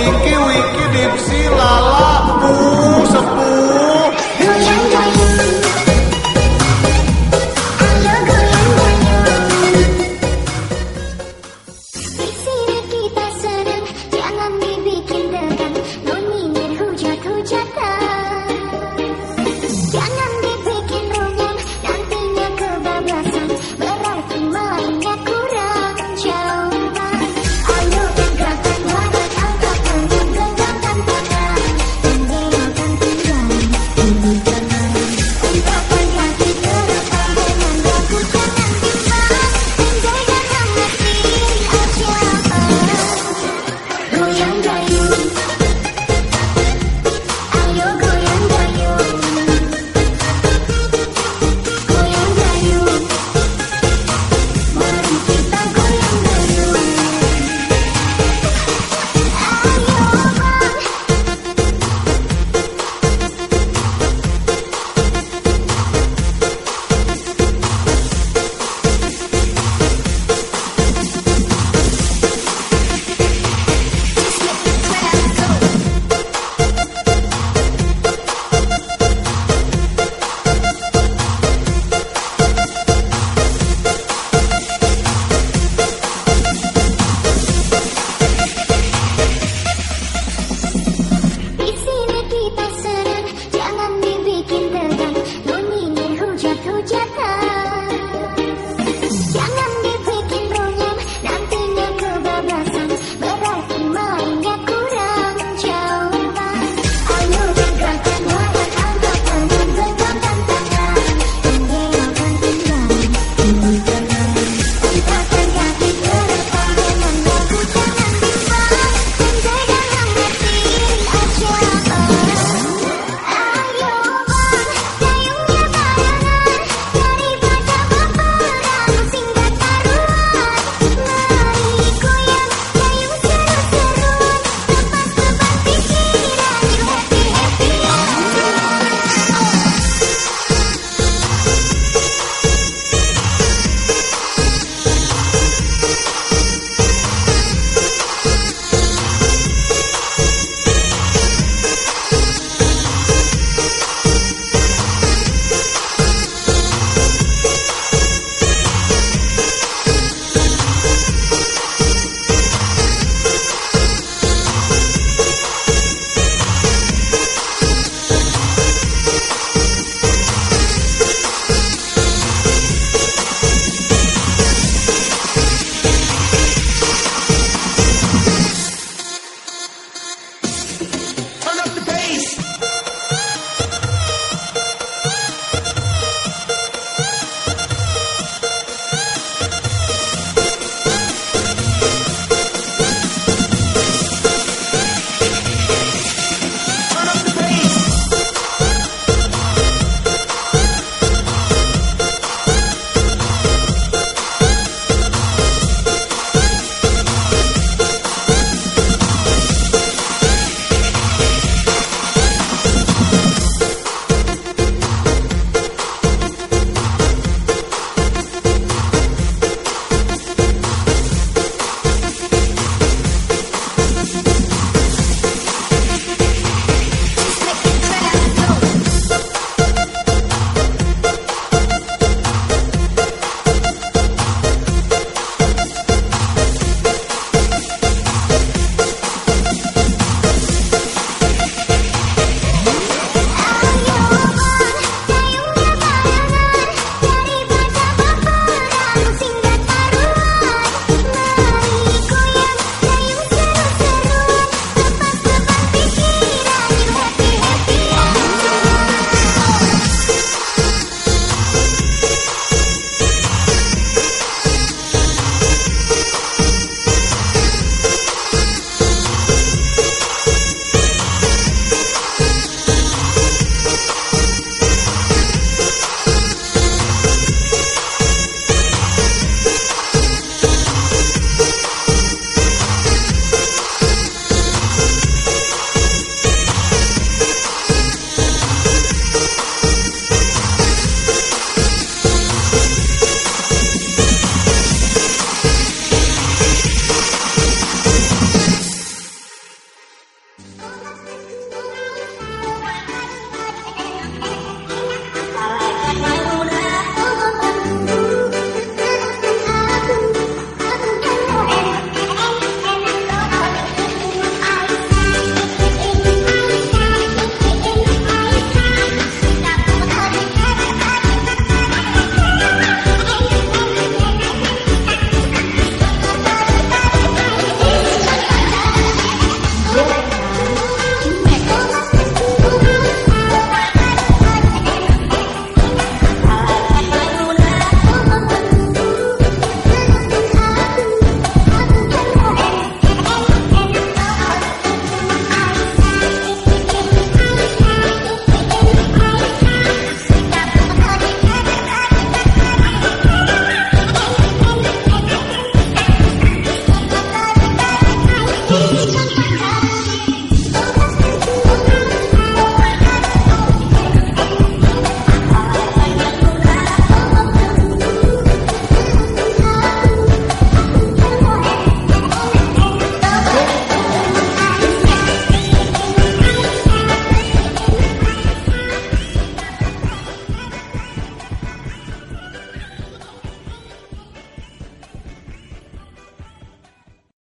Happy